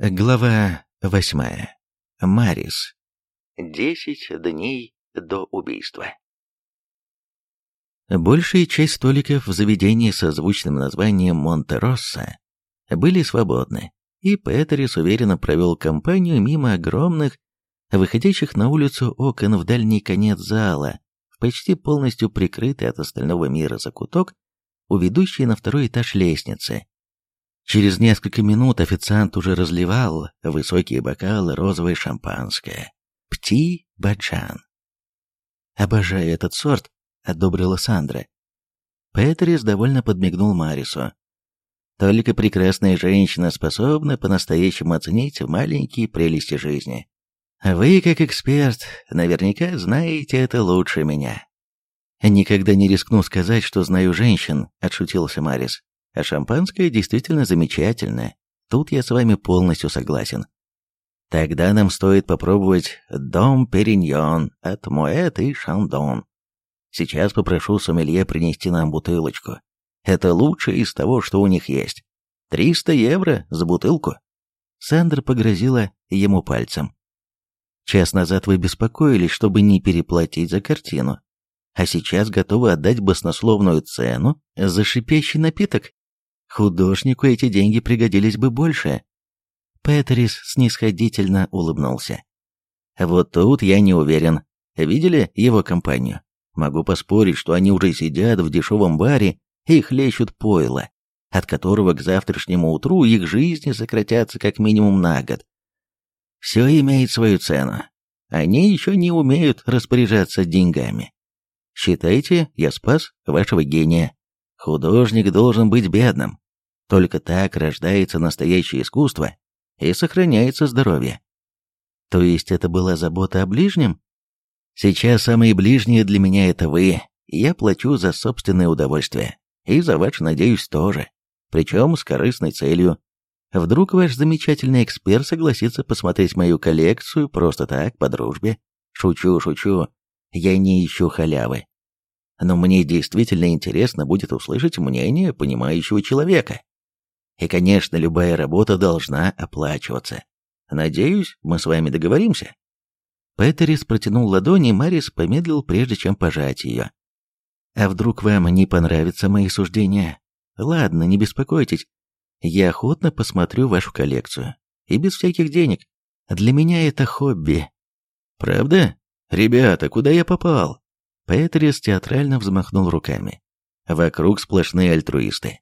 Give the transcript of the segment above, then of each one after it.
Глава восьмая. Марис. Десять дней до убийства. Большая часть столиков в заведении со звучным названием Монтеросса были свободны, и Петерис уверенно провел компанию мимо огромных, выходящих на улицу окон в дальний конец зала, в почти полностью прикрытый от остального мира закуток, уведущий на второй этаж лестницы, Через несколько минут официант уже разливал высокие бокалы розовое шампанское. Пти Баджан. «Обожаю этот сорт», — одобрила Сандра. Петрис довольно подмигнул Марису. «Только прекрасная женщина способна по-настоящему оценить маленькие прелести жизни. А вы, как эксперт, наверняка знаете это лучше меня». «Никогда не рискну сказать, что знаю женщин», — отшутился Марис. А шампанское действительно замечательное. Тут я с вами полностью согласен. Тогда нам стоит попробовать Дом Периньон от Моэт и Шандон. Сейчас попрошу сомелье принести нам бутылочку. Это лучшее из того, что у них есть. 300 евро за бутылку. Сандер погрозила ему пальцем. Час назад вы беспокоились, чтобы не переплатить за картину, а сейчас готовы отдать баснословную цену за шипящий напиток? Художнику эти деньги пригодились бы больше. Петрис снисходительно улыбнулся. Вот тут я не уверен. Видели его компанию? Могу поспорить, что они уже сидят в дешевом баре и хлещут пойло, от которого к завтрашнему утру их жизни сократятся как минимум на год. Все имеет свою цену. Они еще не умеют распоряжаться деньгами. Считайте, я спас вашего гения. Художник должен быть бедным. Только так рождается настоящее искусство и сохраняется здоровье. То есть это была забота о ближнем? Сейчас самые ближние для меня это вы. Я плачу за собственное удовольствие. И за ваш, надеюсь, тоже. Причем с корыстной целью. Вдруг ваш замечательный эксперт согласится посмотреть мою коллекцию просто так, по дружбе? Шучу, шучу. Я не ищу халявы но мне действительно интересно будет услышать мнение понимающего человека. И, конечно, любая работа должна оплачиваться. Надеюсь, мы с вами договоримся. Петерис протянул ладони, Марис помедлил, прежде чем пожать ее. А вдруг вам не понравятся мои суждения? Ладно, не беспокойтесь. Я охотно посмотрю вашу коллекцию. И без всяких денег. Для меня это хобби. Правда? Ребята, куда я попал? Петрис театрально взмахнул руками. Вокруг сплошные альтруисты.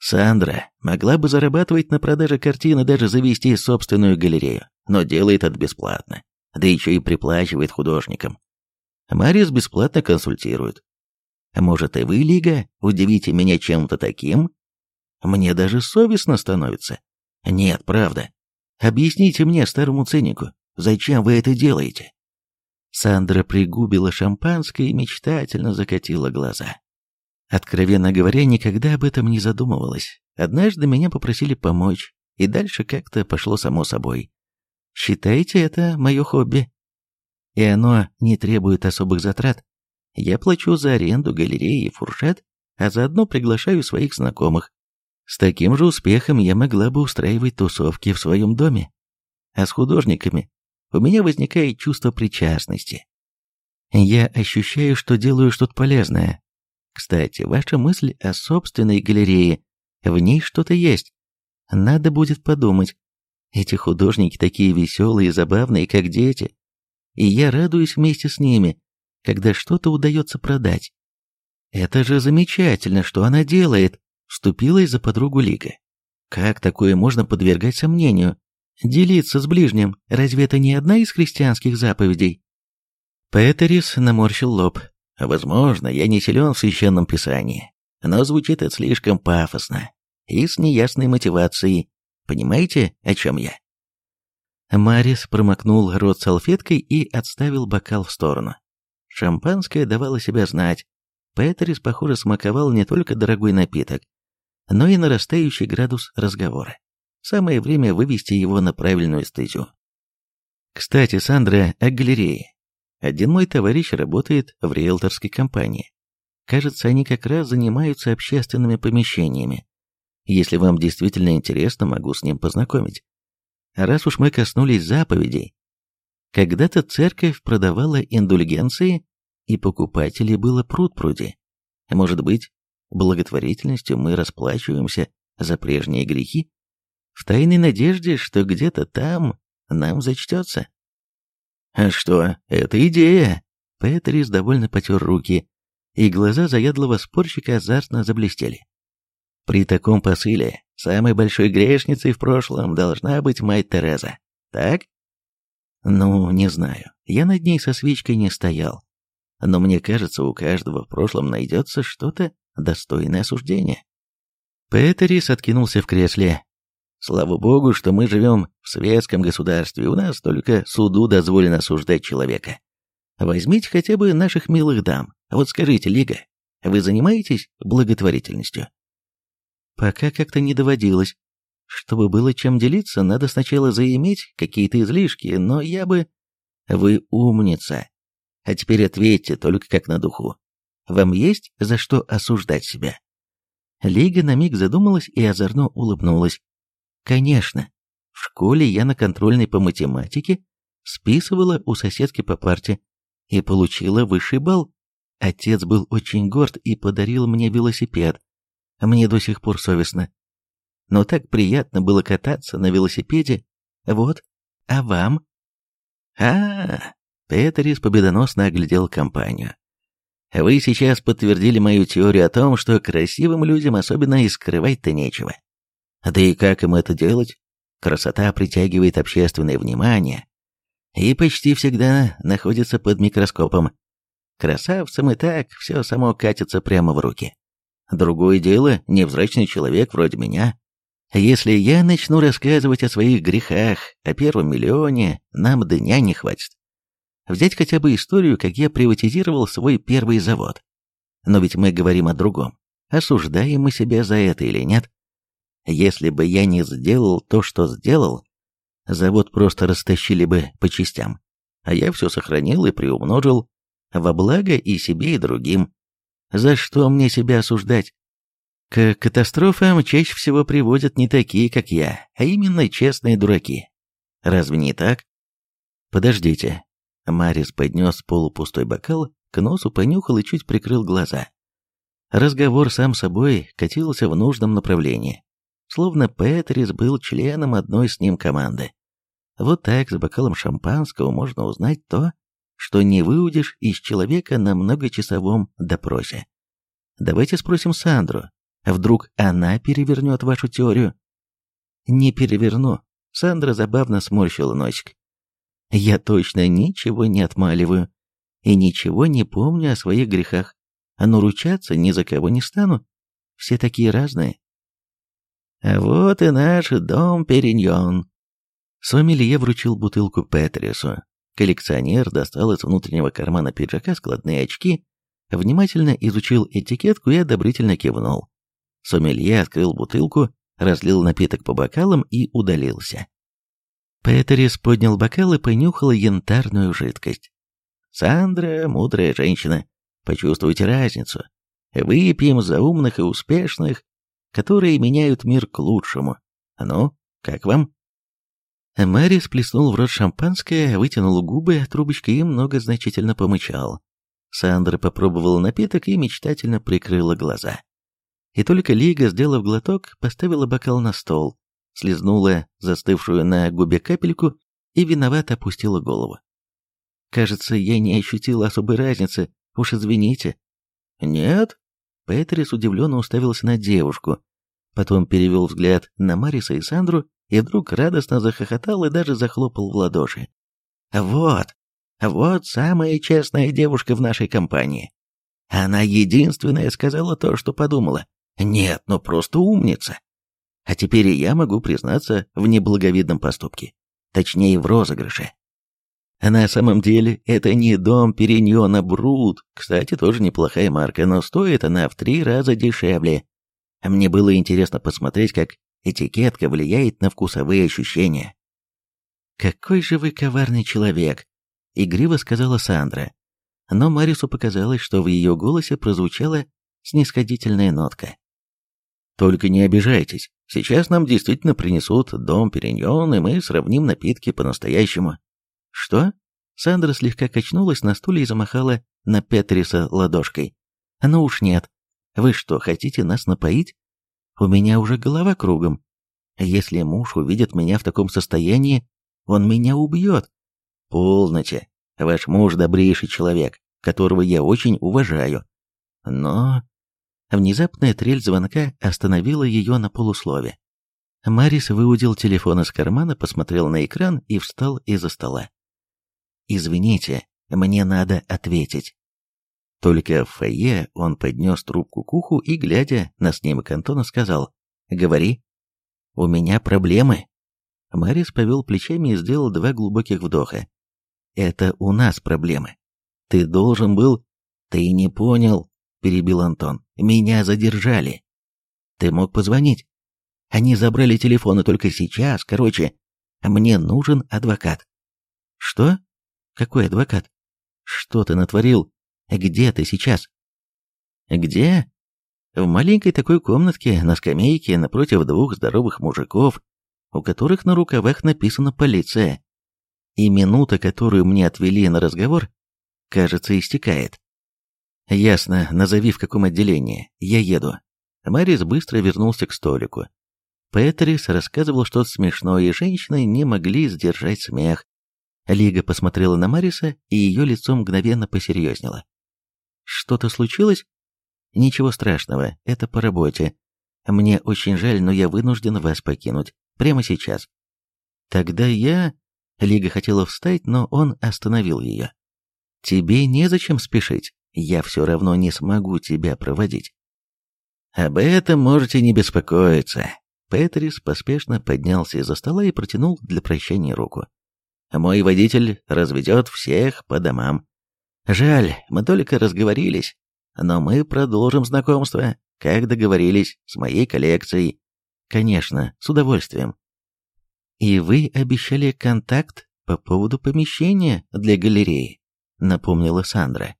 Сандра могла бы зарабатывать на продаже картины, даже завести собственную галерею, но делает это бесплатно, да еще и приплачивает художникам. Марис бесплатно консультирует. Может, и вы, Лига, удивите меня чем-то таким? Мне даже совестно становится. Нет, правда. Объясните мне, старому цинику, зачем вы это делаете? Сандра пригубила шампанское и мечтательно закатила глаза. Откровенно говоря, никогда об этом не задумывалась. Однажды меня попросили помочь, и дальше как-то пошло само собой. Считайте это мое хобби. И оно не требует особых затрат. Я плачу за аренду галереи и фуршет, а заодно приглашаю своих знакомых. С таким же успехом я могла бы устраивать тусовки в своем доме. А с художниками у меня возникает чувство причастности. Я ощущаю, что делаю что-то полезное. Кстати, ваша мысль о собственной галерее, в ней что-то есть. Надо будет подумать. Эти художники такие веселые и забавные, как дети. И я радуюсь вместе с ними, когда что-то удается продать. Это же замечательно, что она делает, вступилась за подругу Лига. Как такое можно подвергать сомнению? Делиться с ближним, разве это не одна из христианских заповедей? Петерис наморщил лоб. Возможно, я не силен в священном писании, но звучит это слишком пафосно и с неясной мотивацией. Понимаете, о чем я? Марис промокнул рот салфеткой и отставил бокал в сторону. Шампанское давало себя знать. Петерис, похоже, смаковал не только дорогой напиток, но и нарастающий градус разговора. Самое время вывести его на правильную стезю. Кстати, Сандра, о галерее. Один мой товарищ работает в риэлторской компании. Кажется, они как раз занимаются общественными помещениями. Если вам действительно интересно, могу с ним познакомить. Раз уж мы коснулись заповедей, когда-то церковь продавала индульгенции, и покупателей было пруд-пруди. Может быть, благотворительностью мы расплачиваемся за прежние грехи? в тайной надежде, что где-то там нам зачтется. А что, это идея! Петрис довольно потер руки, и глаза заядлого спорщика азартно заблестели. При таком посыле самой большой грешницей в прошлом должна быть мать Тереза, так? Ну, не знаю, я над ней со свечкой не стоял. Но мне кажется, у каждого в прошлом найдется что-то достойное осуждения. Петерис откинулся в кресле, Слава богу, что мы живем в светском государстве, у нас только суду дозволено осуждать человека. Возьмите хотя бы наших милых дам. Вот скажите, Лига, вы занимаетесь благотворительностью? Пока как-то не доводилось. Чтобы было чем делиться, надо сначала заиметь какие-то излишки, но я бы... Вы умница. А теперь ответьте только как на духу. Вам есть за что осуждать себя? Лига на миг задумалась и озорно улыбнулась. Конечно, в школе я на контрольной по математике списывала у соседки по парте и получила высший балл. Отец был очень горд и подарил мне велосипед. Мне до сих пор совестно. Но так приятно было кататься на велосипеде. Вот, а вам? А, -а, -а Петерис победоносно оглядел компанию. Вы сейчас подтвердили мою теорию о том, что красивым людям особенно и скрывать-то нечего. Да и как им это делать? Красота притягивает общественное внимание и почти всегда находится под микроскопом. Красавцам и так все само катится прямо в руки. Другое дело, невзрачный человек вроде меня. Если я начну рассказывать о своих грехах, о первом миллионе, нам дня не хватит. Взять хотя бы историю, как я приватизировал свой первый завод. Но ведь мы говорим о другом. Осуждаем мы себя за это или нет? Если бы я не сделал то, что сделал, завод просто растащили бы по частям, а я все сохранил и приумножил во благо и себе, и другим. За что мне себя осуждать? К катастрофам чаще всего приводят не такие, как я, а именно честные дураки. Разве не так? Подождите. Марис поднес полупустой бокал, к носу понюхал и чуть прикрыл глаза. Разговор сам собой катился в нужном направлении словно Петрис был членом одной с ним команды. Вот так с бокалом шампанского можно узнать то, что не выудишь из человека на многочасовом допросе. Давайте спросим Сандру. Вдруг она перевернет вашу теорию? Не переверну. Сандра забавно сморщила носик. Я точно ничего не отмаливаю и ничего не помню о своих грехах. А Но ручаться ни за кого не стану. Все такие разные. А вот и наш дом Периньон. Сомелье вручил бутылку Петрису. Коллекционер достал из внутреннего кармана пиджака складные очки, внимательно изучил этикетку и одобрительно кивнул. Сомелье открыл бутылку, разлил напиток по бокалам и удалился. Петерис поднял бокал и понюхал янтарную жидкость. «Сандра — мудрая женщина. Почувствуйте разницу. Выпьем за умных и успешных, которые меняют мир к лучшему. Ну, как вам? Мэри сплеснул в рот шампанское, вытянул губы трубочкой и многозначительно помычал. Сандра попробовала напиток и мечтательно прикрыла глаза. И только Лига, сделав глоток, поставила бокал на стол, слезнула застывшую на губе капельку и виновато опустила голову. «Кажется, я не ощутила особой разницы, уж извините». «Нет?» Петрис удивленно уставился на девушку, потом перевел взгляд на Мариса и Сандру, и вдруг радостно захохотал и даже захлопал в ладоши. «Вот, вот самая честная девушка в нашей компании. Она единственная сказала то, что подумала. Нет, ну просто умница. А теперь и я могу признаться в неблаговидном поступке. Точнее, в розыгрыше. На самом деле, это не дом Периньона Брут, кстати, тоже неплохая марка, но стоит она в три раза дешевле, а мне было интересно посмотреть, как этикетка влияет на вкусовые ощущения. «Какой же вы коварный человек!» — игриво сказала Сандра. Но Марису показалось, что в ее голосе прозвучала снисходительная нотка. «Только не обижайтесь. Сейчас нам действительно принесут дом Периньон, и мы сравним напитки по-настоящему». «Что?» Сандра слегка качнулась на стуле и замахала на Петриса ладошкой. «А «Ну уж нет. Вы что, хотите нас напоить? У меня уже голова кругом. Если муж увидит меня в таком состоянии, он меня убьет. Полночи. Ваш муж добрейший человек, которого я очень уважаю. Но... Внезапная трель звонка остановила ее на полуслове. Марис выудил телефон из кармана, посмотрел на экран и встал из-за стола. «Извините, мне надо ответить». Только в фойе он поднес трубку к уху и, глядя на снимок Антона, сказал «Говори, у меня проблемы». Марис повел плечами и сделал два глубоких вдоха. «Это у нас проблемы. Ты должен был...» «Ты не понял», — перебил Антон. «Меня задержали». «Ты мог позвонить?» «Они забрали телефоны только сейчас, короче. Мне нужен адвокат». «Что? Какой адвокат?» «Что ты натворил?» «А где ты сейчас?» «Где?» «В маленькой такой комнатке, на скамейке, напротив двух здоровых мужиков, у которых на рукавах написано «Полиция». И минута, которую мне отвели на разговор, кажется, истекает. «Ясно, назови, в каком отделении. Я еду». Марис быстро вернулся к столику. Петрис рассказывал что-то смешное, и женщины не могли сдержать смех. Лига посмотрела на Мариса, и ее лицо мгновенно посерьезнело. Что-то случилось? Ничего страшного, это по работе. Мне очень жаль, но я вынужден вас покинуть. Прямо сейчас. Тогда я... Лига хотела встать, но он остановил ее. Тебе незачем спешить. Я все равно не смогу тебя проводить. Об этом можете не беспокоиться. Петрис поспешно поднялся из-за стола и протянул для прощания руку. Мой водитель разведет всех по домам. Жаль, мы только разговорились, но мы продолжим знакомство, как договорились, с моей коллекцией. Конечно, с удовольствием. И вы обещали контакт по поводу помещения для галереи, напомнила Сандра.